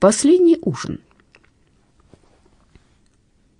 Последний ужин.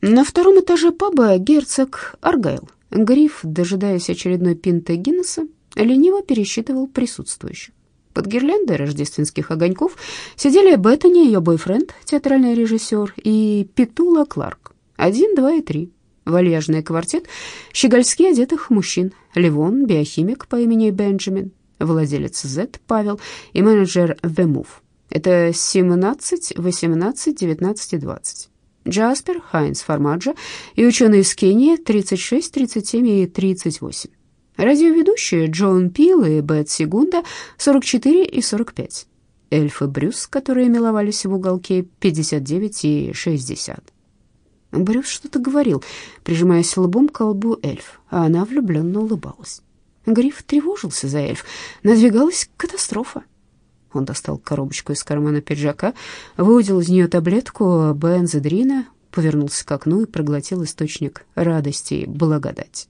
На втором этаже паба герцог Аргайл, Гриф, дожидаясь очередной пинты Гиннесса, лениво пересчитывал присутствующих. Под гирляндой рождественских огоньков сидели Беттани, ее бойфренд, театральный режиссер, и Петула Кларк. Один, два и три. Вальяжный квартет щегольски одетых мужчин. Левон, биохимик по имени Бенджамин, владелец Z Павел и менеджер The Move. Это 17, 18, 19 и 20. Джаспер, Хайнс Формаджо и ученые из Кении 36, 37 и 38. Радиоведущие Джон Пил и Бет Сигунда 44 и 45. Эльф и Брюс, которые миловались в уголке 59 и 60. Брюс что-то говорил, прижимаясь лбом к лбу эльф, а она влюбленно улыбалась. Гриф тревожился за эльф. Надвигалась катастрофа. Он достал коробочку из кармана пиджака, выудил из нее таблетку бензодрина, повернулся к окну и проглотил источник радости и благодати.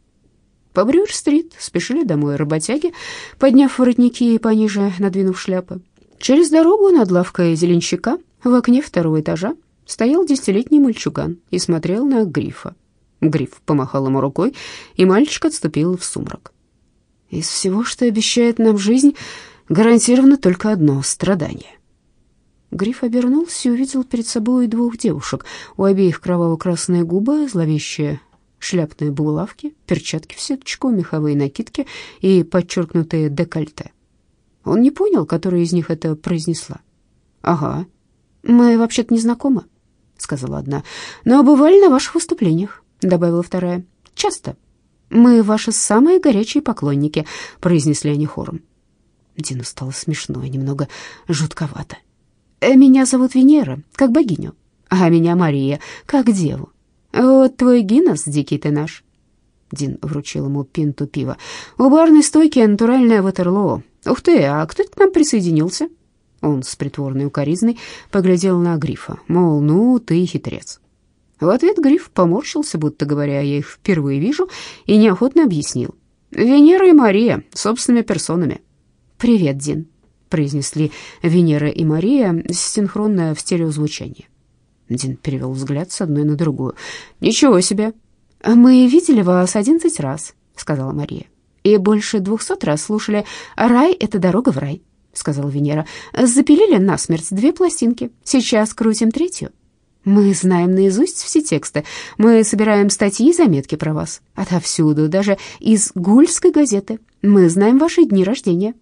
По Брюер-стрит спешили домой работяги, подняв воротники и пониже надвинув шляпы. Через дорогу над лавкой зеленщика в окне второго этажа стоял десятилетний мальчуган и смотрел на Грифа. Гриф помахал ему рукой, и мальчик отступил в сумрак. «Из всего, что обещает нам жизнь, гарантировано только одно — страдание». Гриф обернулся и увидел перед собой двух девушек. У обеих кроваво-красные губы, зловещие шляпные булавки, перчатки в сеточку, меховые накидки и подчеркнутые декольте. Он не понял, которая из них это произнесла. «Ага, мы вообще-то не знакомы», — сказала одна. «Но бывали на ваших выступлениях», — добавила вторая. «Часто». «Мы ваши самые горячие поклонники», — произнесли они хором. Дину стало смешно и немного жутковато. «Э, «Меня зовут Венера, как богиню, а меня Мария, как деву. Вот твой Гиннес, дикий ты наш». Дин вручил ему пинту пива. «У барной стойки натуральное ватерлоо. Ух ты, а кто к нам присоединился?» Он с притворной укоризной поглядел на Грифа, мол, ну, ты хитрец. В ответ Гриф поморщился, будто говоря, я их впервые вижу, и неохотно объяснил. «Венера и Мария, собственными персонами». «Привет, Дин», — произнесли Венера и Мария синхронно в стереозвучании. Дин перевел взгляд с одной на другую. «Ничего себе!» «Мы видели вас одиннадцать раз», — сказала Мария. «И больше двухсот раз слушали «Рай — это дорога в рай», — сказала Венера. «Запилили насмерть две пластинки. Сейчас крутим третью». Мы знаем наизусть все тексты. Мы собираем статьи и заметки про вас. Отовсюду, даже из Гульской газеты. Мы знаем ваши дни рождения».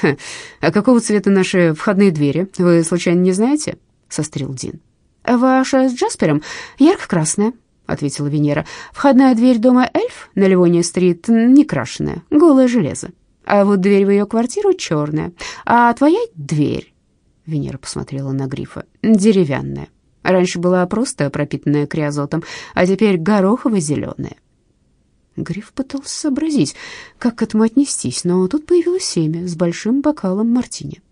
Ха, «А какого цвета наши входные двери? Вы, случайно, не знаете?» — сострил Дин. «Ваша с Джаспером ярко-красная», — ответила Венера. «Входная дверь дома Эльф на Ливония-стрит не крашеная, голое железо. А вот дверь в ее квартиру черная. А твоя дверь...» Венера посмотрела на Грифа. «Деревянная. Раньше была просто пропитанная криозотом, а теперь горохово-зеленая. Гриф пытался сообразить, как к этому отнестись, но тут появилась Семя с большим бокалом мартини.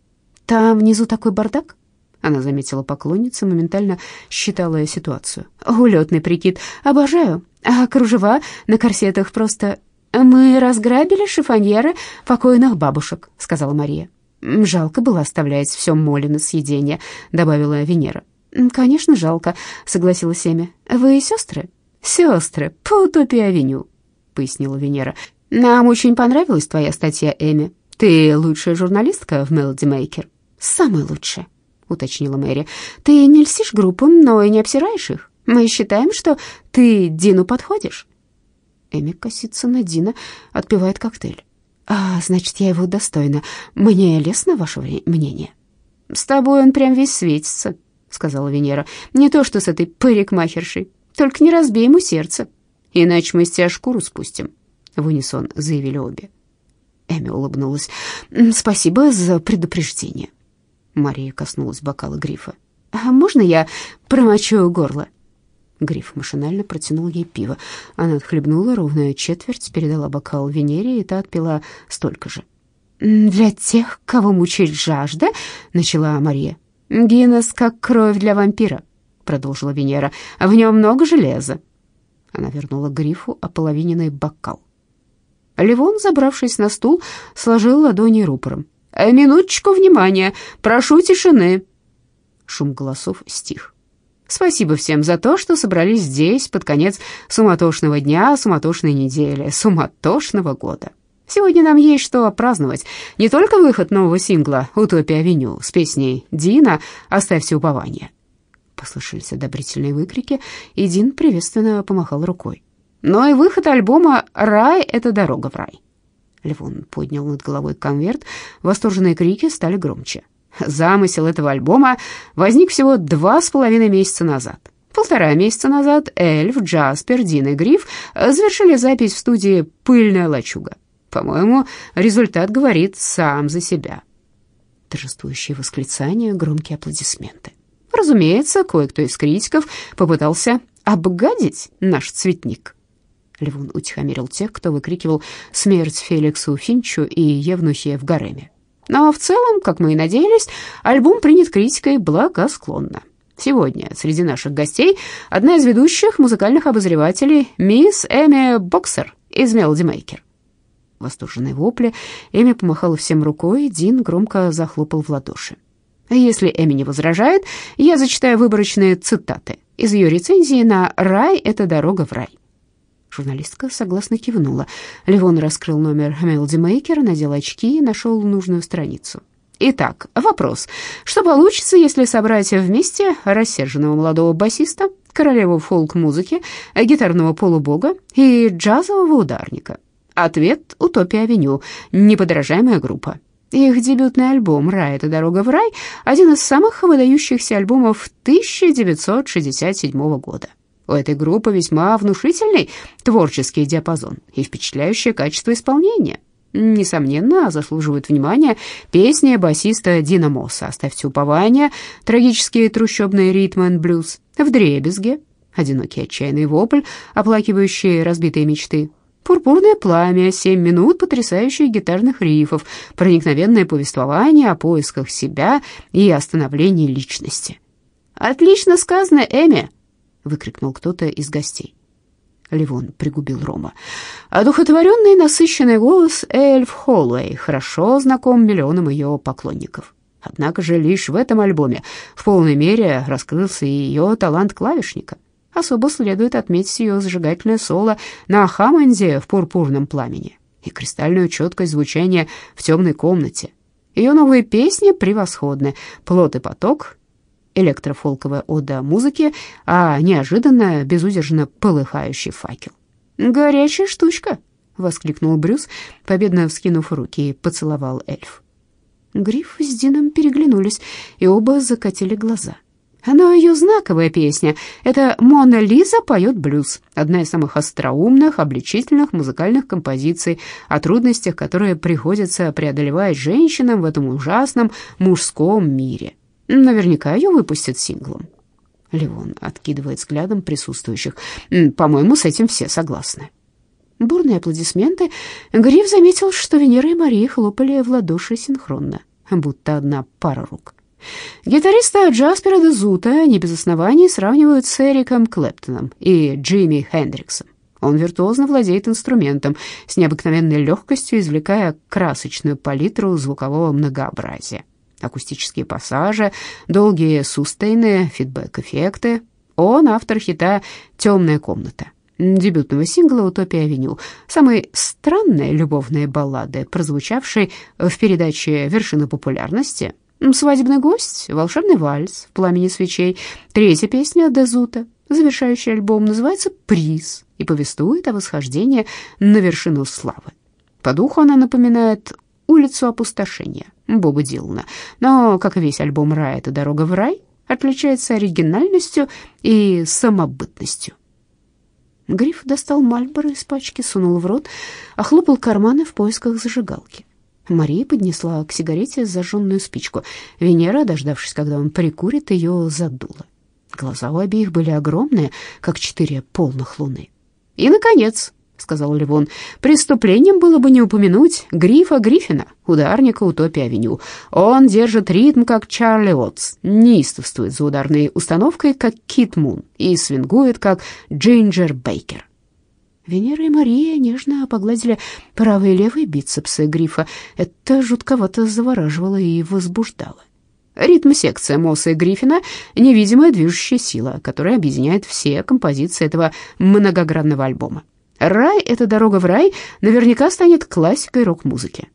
«Там внизу такой бардак?» Она заметила поклонницу, моментально считала ситуацию. «Улетный прикид. Обожаю. А кружева на корсетах просто...» «Мы разграбили шифоньеры покойных бабушек», — сказала Мария. «Жалко было оставлять все моли на съедение», — добавила Венера. «Конечно, жалко», — согласилась Семя. «Вы сестры?» «Сестры, по утопии-авеню», — пояснила Венера. «Нам очень понравилась твоя статья, Эми. Ты лучшая журналистка в Мелоди Мейкер». «Самая лучшая», — уточнила Мэри. «Ты не льстишь группам, но и не обсираешь их. Мы считаем, что ты Дину подходишь». Эми косится на Дина, отпивает коктейль. «А, значит, я его достойна. Мне лестно ваше мнение?» «С тобой он прям весь светится», — сказала Венера. «Не то что с этой парикмахершей. Только не разбей ему сердце, иначе мы с тебя шкуру спустим», — в унисон заявили обе. Эми улыбнулась. «Спасибо за предупреждение». Мария коснулась бокала грифа. «А можно я промочу горло?» Гриф машинально протянул ей пиво. Она отхлебнула ровную четверть, передала бокал Венере, и та отпила столько же. «Для тех, кого мучает жажда», — начала Мария. «Гиннес как кровь для вампира», — продолжила Венера. «В нем много железа». Она вернула грифу ополовиненный бокал. Левон, забравшись на стул, сложил ладони рупором. «Минуточку внимания! Прошу тишины!» Шум голосов стих. Спасибо всем за то, что собрались здесь под конец суматошного дня, суматошной недели, суматошного года. Сегодня нам есть что праздновать. Не только выход нового сингла «Утопия-авеню» с песней «Дина, оставьте упование». Послышались одобрительные выкрики, и Дин приветственно помахал рукой. Но и выход альбома «Рай — это дорога в рай». Левон поднял над головой конверт, восторженные крики стали громче. Замысел этого альбома возник всего два с половиной месяца назад. Полтора месяца назад Эльф, Джаспер, Дин и Гриф завершили запись в студии «Пыльная лачуга». По-моему, результат говорит сам за себя. Торжествующие восклицания, громкие аплодисменты. Разумеется, кое-кто из критиков попытался обгадить наш цветник. Левун утихомирил тех, кто выкрикивал «Смерть Феликсу Финчу» и «Евнухе в гареме». Но в целом, как мы и надеялись, альбом принят критикой благосклонно. Сегодня среди наших гостей одна из ведущих музыкальных обозревателей, мисс Эми Боксер из Мелоди Мейкер. Восторженные вопли, Эми помахала всем рукой, Дин громко захлопал в ладоши. Если Эми не возражает, я зачитаю выборочные цитаты из ее рецензии на «Рай — это дорога в рай». Журналистка согласно кивнула. Левон раскрыл номер Мелоди Мейкера, надел очки и нашел нужную страницу. Итак, вопрос. Что получится, если собрать вместе рассерженного молодого басиста, королеву фолк-музыки, гитарного полубога и джазового ударника? Ответ «Утопия-авеню», неподражаемая группа. Их дебютный альбом «Рай — это дорога в рай» — один из самых выдающихся альбомов 1967 года. У этой группы весьма внушительный творческий диапазон и впечатляющее качество исполнения. Несомненно, заслуживают внимания песни басиста Дина Мосса «Оставьте упование», трагические трущобные ритмы и блюз, «Вдребезге», одинокий отчаянный вопль, оплакивающий разбитые мечты, «Пурпурное пламя», «Семь минут потрясающих гитарных рифов», проникновенное повествование о поисках себя и остановлении личности. «Отлично сказано, Эми», — выкрикнул кто-то из гостей. Ливон пригубил рома. Одухотворенный насыщенный голос Эльф Холлоуэй хорошо знаком миллионам ее поклонников. Однако же лишь в этом альбоме в полной мере раскрылся и ее талант клавишника. Особо следует отметить ее зажигательное соло на Хаммонде в «Пурпурном пламени» и кристальную четкость звучания в темной комнате. Ее новые песни превосходны «Плод и поток», электрофолковая ода музыки, а неожиданно безудержно полыхающий факел. «Горячая штучка!» — воскликнул Брюс, победно вскинув руки и поцеловал эльф. Гриф с Дином переглянулись, и оба закатили глаза. Но ее знаковая песня — это «Мона Лиза поет блюз», одна из самых остроумных, обличительных музыкальных композиций о трудностях, которые приходится преодолевать женщинам в этом ужасном мужском мире. Наверняка ее выпустят синглом. Леон откидывает взглядом присутствующих. По-моему, с этим все согласны. Бурные аплодисменты. Гриф заметил, что Венера и Мария хлопали в ладоши синхронно, будто одна пара рук. Гитариста Джаспера де Зута не без оснований сравнивают с Эриком Клэптоном и Джимми Хендриксом. Он виртуозно владеет инструментом, с необыкновенной легкостью извлекая красочную палитру звукового многообразия акустические пассажи, долгие сустейны, фидбэк-эффекты. Он автор хита «Темная комната», дебютного сингла «Утопия-авеню», самой странной любовной баллады, прозвучавшей в передаче «Вершина популярности», «Свадебный гость», «Волшебный вальс», «В пламени свечей», третья песня «Дезута», завершающий альбом, называется «Приз» и повествует о восхождении на вершину славы. По духу она напоминает улицу опустошения Боба Дилана. Но, как и весь альбом «Рай» — это «Дорога в рай», отличается оригинальностью и самобытностью. Гриф достал Мальборо из пачки, сунул в рот, охлопал карманы в поисках зажигалки. Мария поднесла к сигарете зажженную спичку. Венера, дождавшись, когда он прикурит, ее задула. Глаза у обеих были огромные, как четыре полных луны. И, наконец, сказал Ливон. «Преступлением было бы не упомянуть Грифа Гриффина, ударника Утопия-авеню. Он держит ритм, как Чарли Уотс, неистовствует за ударной установкой, как Кит Мун, и свингует, как Джинджер Бейкер». Венера и Мария нежно погладили правые и левые бицепсы Грифа. Это жутковато завораживало и возбуждало. Ритм-секция Мосса и Гриффина — невидимая движущая сила, которая объединяет все композиции этого многогранного альбома. «Рай — это дорога в рай» наверняка станет классикой рок-музыки.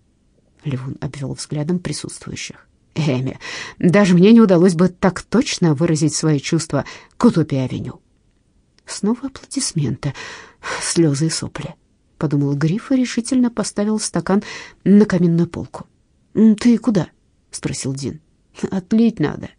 Левун обвел взглядом присутствующих. Эми, даже мне не удалось бы так точно выразить свои чувства к Утопии-авеню. Снова аплодисменты, слезы и сопли, — подумал Гриф и решительно поставил стакан на каминную полку. «Ты куда?» — спросил Дин. «Отлить надо».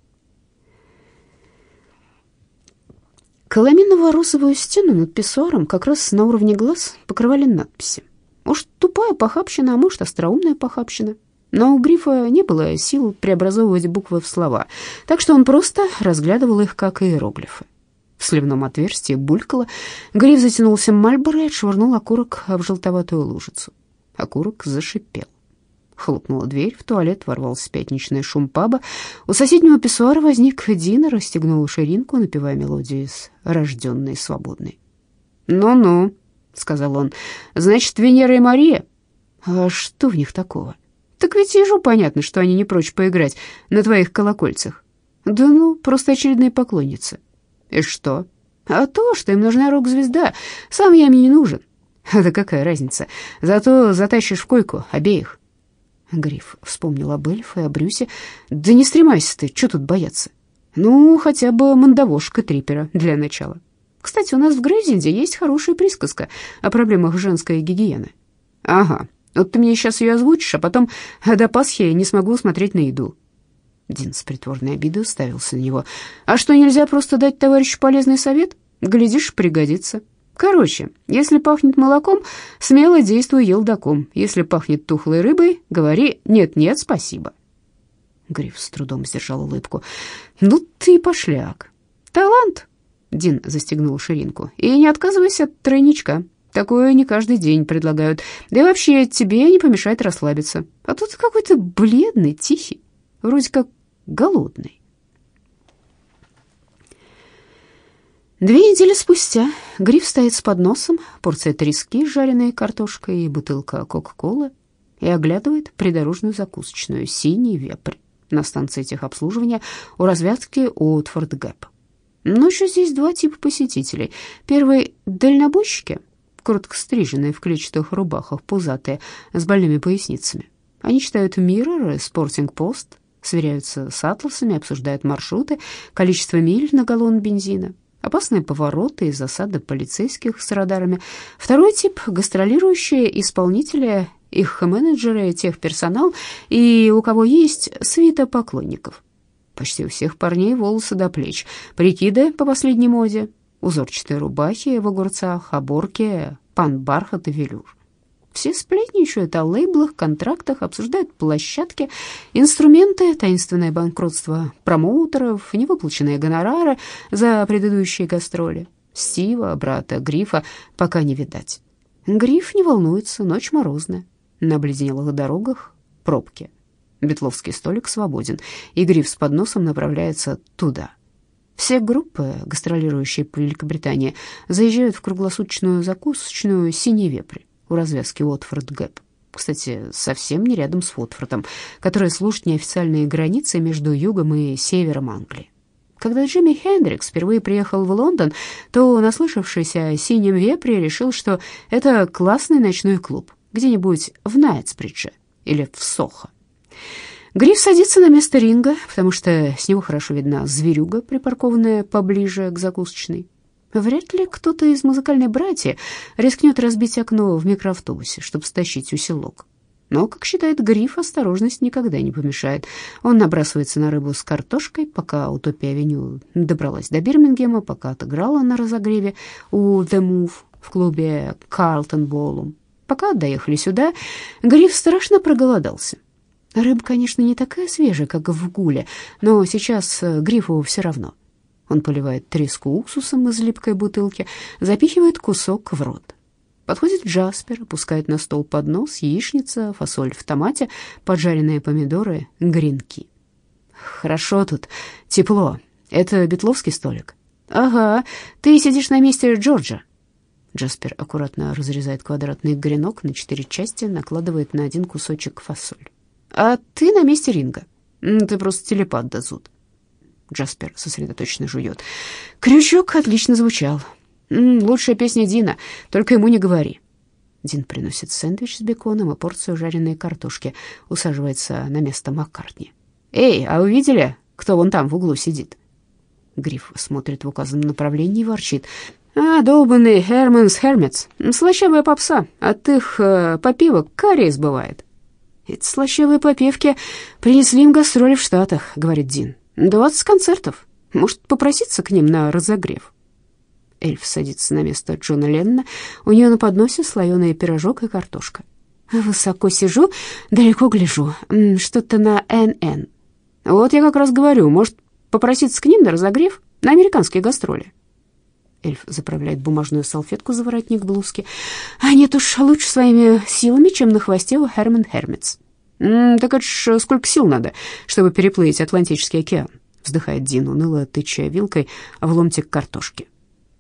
Коломиново-розовую стену над писсуаром как раз на уровне глаз покрывали надписи. Может, тупая похабщина, а может, остроумная похабщина. Но у Грифа не было сил преобразовывать буквы в слова, так что он просто разглядывал их как иероглифы. В сливном отверстии булькало. Гриф затянулся мальборо и отшвырнул окурок в желтоватую лужицу. Окурок зашипел. Хлопнула дверь, в туалет ворвался пятничный шум паба. У соседнего писсуара возник Дина, расстегнул ширинку, напевая мелодию из «Рожденной свободной». «Ну-ну», — сказал он, — «значит, Венера и Мария?» «А что в них такого?» «Так ведь ежу понятно, что они не прочь поиграть на твоих колокольцах». «Да ну, просто очередные поклонницы». «И что?» «А то, что им нужна рок-звезда. Сам я мне не нужен». «Да какая разница? Зато затащишь в койку обеих». Гриф вспомнил об эльфе и о Брюсе. «Да не стремайся ты, что тут бояться? Ну, хотя бы мандавошка трипера для начала. Кстати, у нас в Грейзенде есть хорошая присказка о проблемах женской гигиены». «Ага, вот ты мне сейчас ее озвучишь, а потом до Пасхи не смогу смотреть на еду». Дин с притворной обидой уставился на него. «А что, нельзя просто дать товарищу полезный совет? Глядишь, пригодится». Короче, если пахнет молоком, смело действуй елдаком. Если пахнет тухлой рыбой, говори «нет-нет, спасибо». Гриф с трудом сдержал улыбку. «Ну ты пошляк». «Талант», — Дин застегнул ширинку, — «и не отказывайся от тройничка. Такое не каждый день предлагают. Да и вообще тебе не помешает расслабиться. А тут какой-то бледный, тихий, вроде как голодный». Две недели спустя Гриф стоит с подносом, порция трески с жареной картошкой и бутылка Кока-Колы и оглядывает придорожную закусочную «Синий вепрь» на станции техобслуживания у развязки Уотфорд Гэп. Ночью здесь два типа посетителей. Первый — дальнобойщики, коротко стриженные в клетчатых рубахах, пузатые, с больными поясницами. Они читают «Миррор» и «Спортинг-Пост», сверяются с атласами, обсуждают маршруты, количество миль на галлон бензина — опасные повороты и засады полицейских с радарами. Второй тип — гастролирующие исполнители, их менеджеры, техперсонал и у кого есть свита поклонников. Почти у всех парней волосы до плеч, прикиды по последней моде, узорчатые рубахи в огурцах, оборки, пан бархат и велюр. Все сплетничают о лейблах, контрактах, обсуждают площадки, инструменты, таинственное банкротство промоутеров, невыплаченные гонорары за предыдущие гастроли. Стива, брата Грифа, пока не видать. Гриф не волнуется, ночь морозная. На обледенелых дорогах пробки. Бетловский столик свободен, и Гриф с подносом направляется туда. Все группы, гастролирующие по Великобритании, заезжают в круглосуточную закусочную «Синий вепрь» у развязки Уотфорд-Гэп. Кстати, совсем не рядом с Уотфордом, которая служит неофициальной границей между югом и севером Англии. Когда Джимми Хендрикс впервые приехал в Лондон, то, наслышавшись о «Синем вепре», решил, что это классный ночной клуб где-нибудь в Найтсбридже или в Сохо. Гриф садится на место ринга, потому что с него хорошо видна зверюга, припаркованная поближе к закусочной. Вряд ли кто-то из музыкальной братья рискнет разбить окно в микроавтобусе, чтобы стащить усилок. Но, как считает Гриф, осторожность никогда не помешает. Он набрасывается на рыбу с картошкой, пока Утопия-авеню добралась до Бирмингема, пока отыграла на разогреве у The Move в клубе Карлтон Боллум. Пока доехали сюда, Гриф страшно проголодался. Рыба, конечно, не такая свежая, как в Гуле, но сейчас Грифу все равно — он поливает треску уксусом из липкой бутылки, запихивает кусок в рот. Подходит Джаспер, опускает на стол поднос, яичница, фасоль в томате, поджаренные помидоры, гренки. «Хорошо тут, тепло. Это Бетловский столик?» «Ага, ты сидишь на месте Джорджа». Джаспер аккуратно разрезает квадратный гренок на четыре части, накладывает на один кусочек фасоль. «А ты на месте Ринга». Ты просто телепат, Дазут. Джаспер сосредоточенно жует. Крючок отлично звучал. Лучшая песня Дина, только ему не говори. Дин приносит сэндвич с беконом и порцию жареной картошки, усаживается на место Маккартни. «Эй, а вы видели, кто вон там в углу сидит?» Гриф смотрит в указанном направлении и ворчит. «А, долбанный Херманс Хермец, слащавая попса, от их э, попивок кариес бывает». «Эти слащавые попевки принесли им гастроли в Штатах», — говорит Дин. «Двадцать концертов. Может, попроситься к ним на разогрев?» Эльф садится на место Джона Леннона. У нее на подносе слоеный пирожок и картошка. Высоко сижу, далеко гляжу. Что-то на НН. Вот я как раз говорю, может, попроситься к ним на разогрев, на американские гастроли. Эльф заправляет бумажную салфетку за воротник блузки. А нет уж, лучше своими силами, чем на хвосте у Херман Хермитс. «Так это ж сколько сил надо, чтобы переплыть Атлантический океан?» вздыхает Дин, уныло тыча вилкой в ломтик картошки.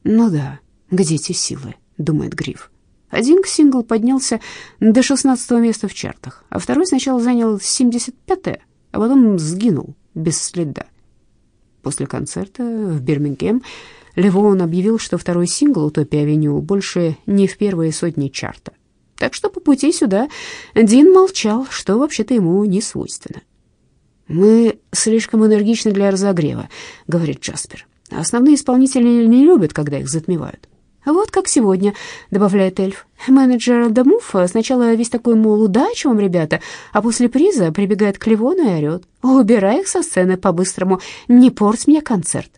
«Ну да, где эти силы?» — думает Гриф. Один сингл поднялся до шестнадцатого места в чартах, а второй сначала занял семьдесят пятое, а потом сгинул без следа. После концерта в Бирмингем Левон объявил, что второй сингл «Утопия-авеню» больше не в первые сотни чарта. Так что по пути сюда Дин молчал, что вообще-то ему не свойственно. «Мы слишком энергичны для разогрева», — говорит Джаспер. Основные исполнители не любят, когда их затмевают. Вот как сегодня, добавляет эльф. Менеджер Дамуф сначала весь такой, мол, удачи вам, ребята, а после приза прибегает к Ливону и орет. Убирай их со сцены по-быстрому, не порть мне концерт.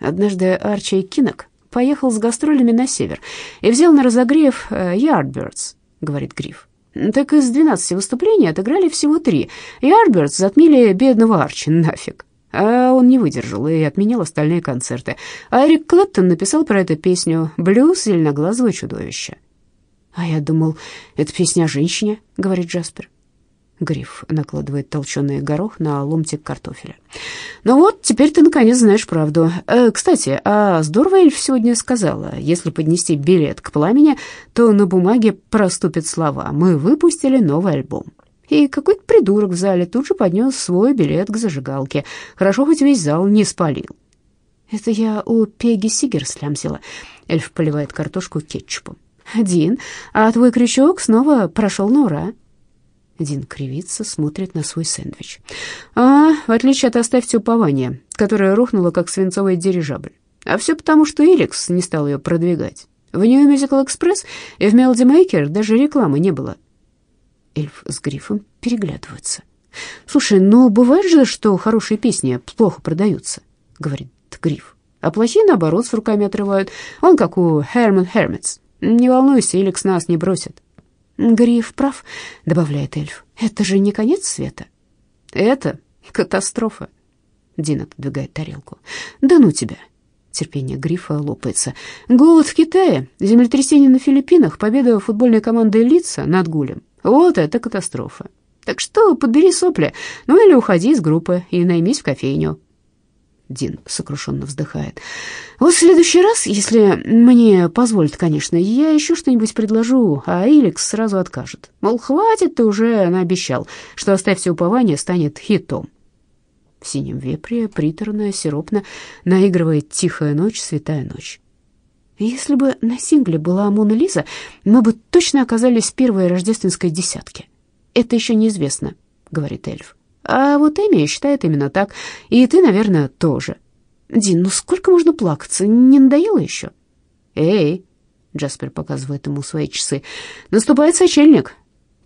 Однажды Арчи Кинок поехал с гастролями на север и взял на разогрев Yardbirds, говорит Гриф. Так из двенадцати выступлений отыграли всего три. Yardbirds затмили бедного Арчи нафиг. А он не выдержал и отменил остальные концерты. А Эрик Клэптон написал про эту песню «Блюз зеленоглазого чудовища». «А я думал, это песня о женщине», — говорит Джаспер. Гриф накладывает толченый горох на ломтик картофеля. «Ну вот, теперь ты наконец знаешь правду. Э, кстати, а здорово Эльф сегодня сказала, если поднести билет к пламени, то на бумаге проступят слова «Мы выпустили новый альбом». И какой-то придурок в зале тут же поднес свой билет к зажигалке. Хорошо, хоть весь зал не спалил. Это я у Пеги Сигер слямзила. Эльф поливает картошку кетчупом. Дин, а твой крючок снова прошел на ура. Дин кривится, смотрит на свой сэндвич. А, в отличие от «Оставьте упование», которое рухнуло, как свинцовый дирижабль. А все потому, что Эликс не стал ее продвигать. В New Musical Express и в Melody Maker даже рекламы не было. Эльф с Грифом переглядываются. «Слушай, ну бывает же, что хорошие песни плохо продаются», — говорит Гриф. «А плохие, наоборот, с руками отрывают. Он как у Херман Хермитс. Не волнуйся, Эликс нас не бросит». «Гриф прав», — добавляет эльф. «Это же не конец света». «Это катастрофа», — Дин отодвигает тарелку. «Да ну тебя». Терпение Грифа лопается. «Голод в Китае, землетрясение на Филиппинах, победа футбольной команды Лица над Гулем. Вот это катастрофа. Так что подбери сопли, ну или уходи из группы и наймись в кофейню. Дин сокрушенно вздыхает. Вот в следующий раз, если мне позволят, конечно, я еще что-нибудь предложу, а Иликс сразу откажет. Мол, хватит, ты уже наобещал, что «Оставь упование» станет хитом. В синем вепре приторно, сиропно наигрывает «Тихая ночь, святая ночь». Если бы на сингле была Мона Лиза, мы бы точно оказались в первой рождественской десятке. Это еще неизвестно, говорит эльф. А вот Эми считает именно так, и ты, наверное, тоже. Дин, ну сколько можно плакаться? Не надоело еще? Эй, Джаспер показывает ему свои часы. Наступает сочельник.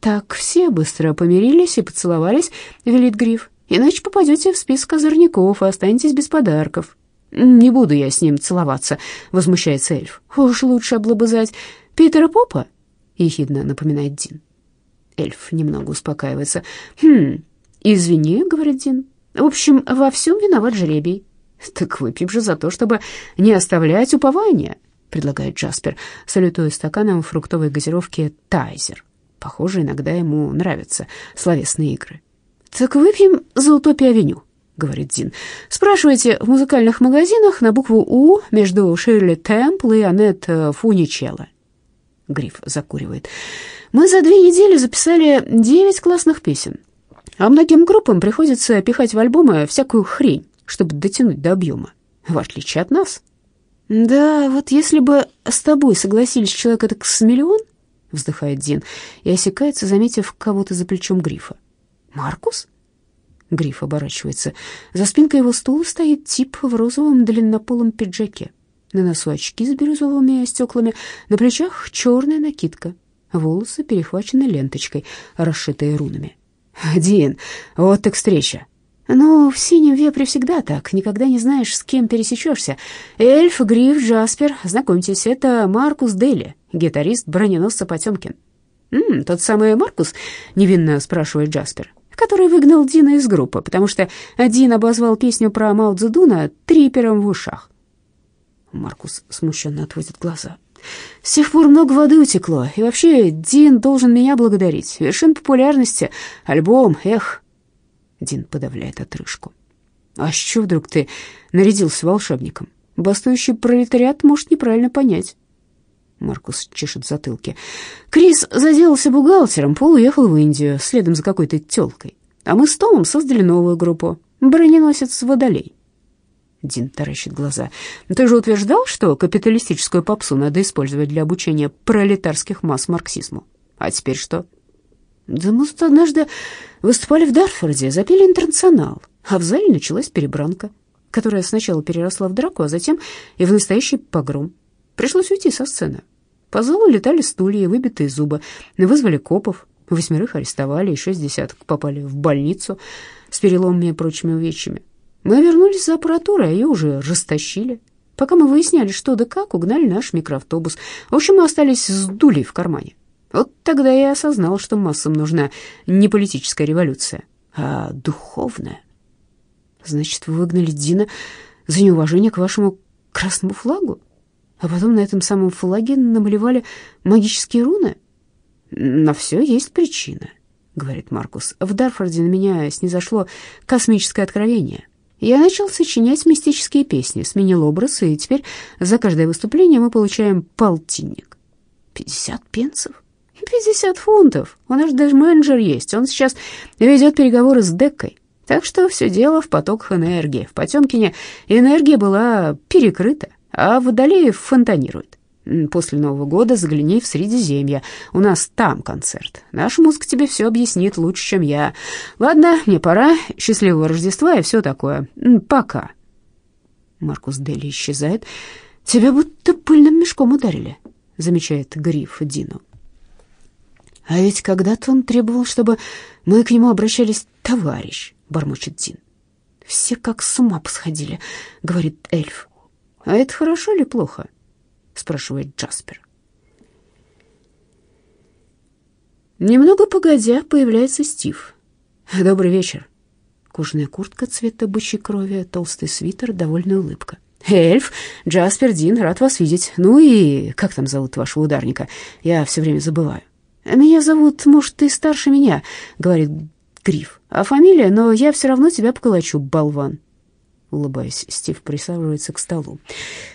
Так все быстро помирились и поцеловались, велит Гриф. Иначе попадете в список озорников и останетесь без подарков. «Не буду я с ним целоваться», — возмущается эльф. «Уж лучше облобызать Питера Попа», — ехидно напоминает Дин. Эльф немного успокаивается. «Хм, извини», — говорит Дин. «В общем, во всем виноват жребий». «Так выпьем же за то, чтобы не оставлять упования», — предлагает Джаспер, салютуя стаканом фруктовой газировки «Тайзер». Похоже, иногда ему нравятся словесные игры. «Так выпьем за утопию-авеню», говорит Дин. Спрашивайте в музыкальных магазинах на букву «У» между Ширли Темпл и Аннет э, Фуничелло. Гриф закуривает. Мы за две недели записали девять классных песен. А многим группам приходится пихать в альбомы всякую хрень, чтобы дотянуть до объема, в отличие от нас. «Да, вот если бы с тобой согласились человек так с миллион, — вздыхает Дин и осекается, заметив кого-то за плечом Грифа. «Маркус?» Гриф оборачивается. За спинкой его стула стоит тип в розовом длиннополом пиджаке. На носу очки с бирюзовыми стеклами, на плечах черная накидка. Волосы перехвачены ленточкой, расшитые рунами. «Дин, вот так встреча!» «Ну, в синем вепре всегда так, никогда не знаешь, с кем пересечешься. Эльф, Гриф, Джаспер, знакомьтесь, это Маркус Дели, гитарист броненосца Потемкин». «М, «Тот самый Маркус?» — невинно спрашивает Джаспер который выгнал Дина из группы, потому что Дин обозвал песню про Мао Цзэдуна трипером в ушах. Маркус смущенно отводит глаза. С тех пор много воды утекло, и вообще Дин должен меня благодарить. Вершин популярности, альбом, эх. Дин подавляет отрыжку. А с чего вдруг ты нарядился волшебником? Бастующий пролетариат может неправильно понять. Маркус чешет затылки. Крис заделался бухгалтером, Пол уехал в Индию следом за какой-то тёлкой. А мы с Томом создали новую группу. Броненосец Водолей. Дин таращит глаза. «Ты же утверждал, что капиталистическую попсу надо использовать для обучения пролетарских масс марксизму. А теперь что?» «Да мы тут однажды выступали в Дарфорде, запели «Интернационал», а в зале началась перебранка, которая сначала переросла в драку, а затем и в настоящий погром. Пришлось уйти со сцены. По залу летали стулья, выбитые зубы, вызвали копов, восьмерых арестовали, еще с десяток попали в больницу с переломами и прочими увечьями. Мы вернулись за аппаратурой, а ее уже растащили. Пока мы выясняли, что да как, угнали наш микроавтобус. В общем, мы остались с дулей в кармане. Вот тогда я осознал, что массам нужна не политическая революция, а духовная. Значит, вы выгнали Дина за неуважение к вашему красному флагу? А потом на этом самом флаге намалевали магические руны? На все есть причина, говорит Маркус. В Дарфорде на меня снизошло космическое откровение. Я начал сочинять мистические песни, сменил образ, и теперь за каждое выступление мы получаем полтинник. Пятьдесят пенсов? Пятьдесят фунтов. У нас даже менеджер есть. Он сейчас ведет переговоры с Деккой. Так что все дело в потоках энергии. В Потемкине энергия была перекрыта, а Водолеев фонтанирует. После Нового года загляни в Средиземье. У нас там концерт. Наш мозг тебе все объяснит лучше, чем я. Ладно, мне пора. Счастливого Рождества и все такое. Пока. Маркус Дели исчезает. Тебя будто пыльным мешком ударили, замечает Гриф Дину. А ведь когда-то он требовал, чтобы мы к нему обращались товарищ, бормочет Дин. Все как с ума посходили, говорит эльф. А это хорошо или плохо? Спрашивает Джаспер. Немного погодя, появляется Стив. Добрый вечер. Кожаная куртка цвета бычьей крови, толстый свитер, довольная улыбка. Эльф, Джаспер, Дин, рад вас видеть. Ну и как там зовут вашего ударника? Я все время забываю. Меня зовут, может, ты старше меня, говорит Гриф. А фамилия, но я все равно тебя поколочу, болван. Улыбаясь, Стив присаживается к столу.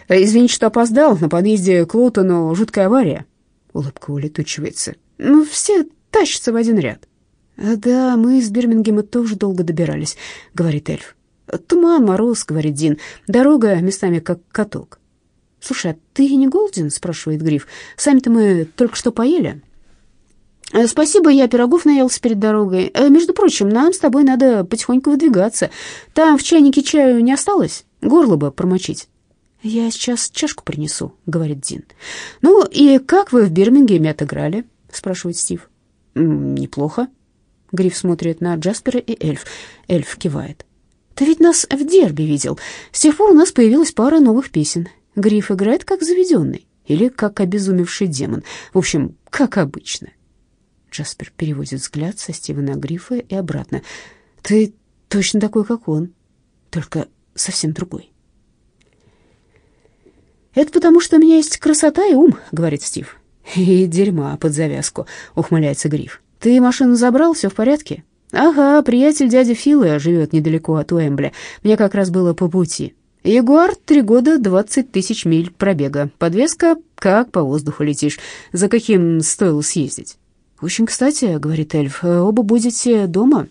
«Э, «Извините, что опоздал. На подъезде к Лоутону жуткая авария». Улыбка улетучивается. «Ну, все тащатся в один ряд». «Э, «Да, мы из Бирмингема тоже долго добирались», — говорит эльф. «Туман, мороз», — говорит Дин. «Дорога местами как каток». «Слушай, а ты не голоден?» — спрашивает Гриф. «Сами-то мы только что поели». Э, «Спасибо, я пирогов наелся перед дорогой. Э, между прочим, нам с тобой надо потихоньку выдвигаться. Там в чайнике чаю не осталось? Горло бы промочить». «Я сейчас чашку принесу», — говорит Дин. «Ну и как вы в Бирмингеме отыграли?» — спрашивает Стив. «Неплохо». Гриф смотрит на Джаспера и Эльф. Эльф кивает. «Ты ведь нас в дерби видел. С тех пор у нас появилась пара новых песен. Гриф играет как заведенный или как обезумевший демон. В общем, как обычно». Джаспер переводит взгляд со Стивена Грифа и обратно. «Ты точно такой, как он, только совсем другой». «Это потому, что у меня есть красота и ум», — говорит Стив. «И дерьма под завязку», — ухмыляется Гриф. «Ты машину забрал, все в порядке?» «Ага, приятель дяди Фила живет недалеко от Уэмбля. Мне как раз было по пути. Ягуар три года, двадцать тысяч миль пробега. Подвеска, как по воздуху летишь. За каким стоило съездить?» «Очень кстати», — говорит эльф, — «оба будете дома».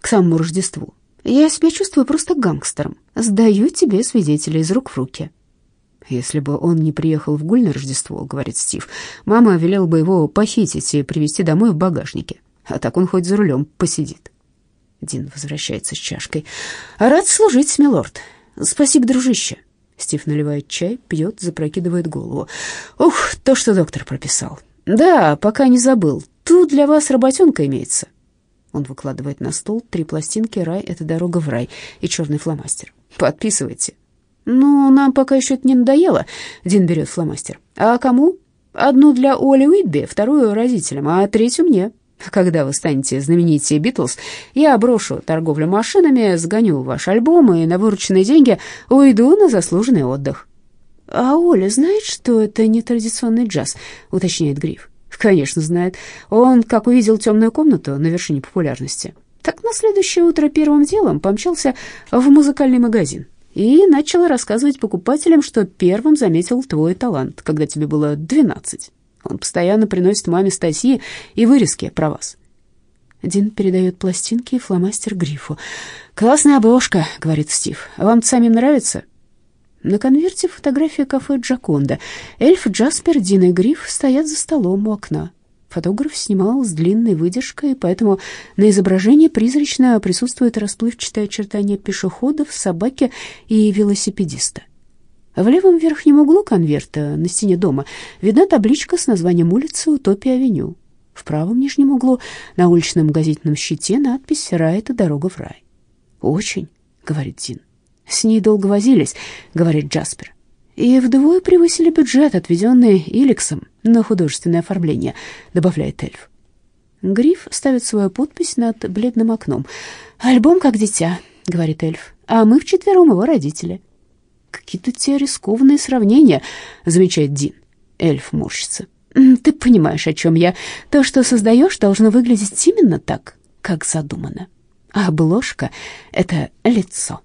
к самому Рождеству. Я себя чувствую просто гангстером. Сдаю тебе свидетеля из рук в руки». «Если бы он не приехал в Гуль на Рождество, — говорит Стив, — мама велела бы его похитить и привезти домой в багажнике, а так он хоть за рулем посидит». Дин возвращается с чашкой. «Рад служить, милорд. Спасибо, дружище». Стив наливает чай, пьет, запрокидывает голову. «Ух, то, что доктор прописал. Да, пока не забыл. Тут для вас работенка имеется». Он выкладывает на стол три пластинки «Рай — это дорога в рай» и черный фломастер. «Подписывайте». «Ну, нам пока еще это не надоело», — Дин берет фломастер. «А кому?» «Одну для Оли Уитби, вторую родителям, а третью мне». Когда вы станете знаменитее Битлз, я брошу торговлю машинами, сгоню ваш альбом и на вырученные деньги уйду на заслуженный отдых. А Оля знает, что это не традиционный джаз, уточняет Гриф. Конечно, знает. Он, как увидел темную комнату на вершине популярности, так на следующее утро первым делом помчался в музыкальный магазин и начал рассказывать покупателям, что первым заметил твой талант, когда тебе было двенадцать. Он постоянно приносит маме статьи и вырезки про вас. Дин передает пластинки и фломастер Грифу. «Классная обложка», — говорит Стив. «Вам самим нравится?» На конверте фотография кафе Джаконда. Эльф, Джаспер, Дин и Гриф стоят за столом у окна. Фотограф снимал с длинной выдержкой, поэтому на изображении призрачно присутствует расплывчатое очертание пешеходов, собаки и велосипедиста. В левом верхнем углу конверта на стене дома видна табличка с названием улицы Утопия-авеню. В правом нижнем углу на уличном газетном щите надпись «Рай — это дорога в рай». «Очень», — говорит Дин. «С ней долго возились», — говорит Джаспер. «И вдвое превысили бюджет, отведенный Иликсом на художественное оформление», — добавляет эльф. Гриф ставит свою подпись над бледным окном. «Альбом как дитя», — говорит эльф, — «а мы вчетвером его родители». «Какие-то те рискованные сравнения», — замечает Дин. Эльф морщится. «Ты понимаешь, о чем я. То, что создаешь, должно выглядеть именно так, как задумано. А обложка — это лицо».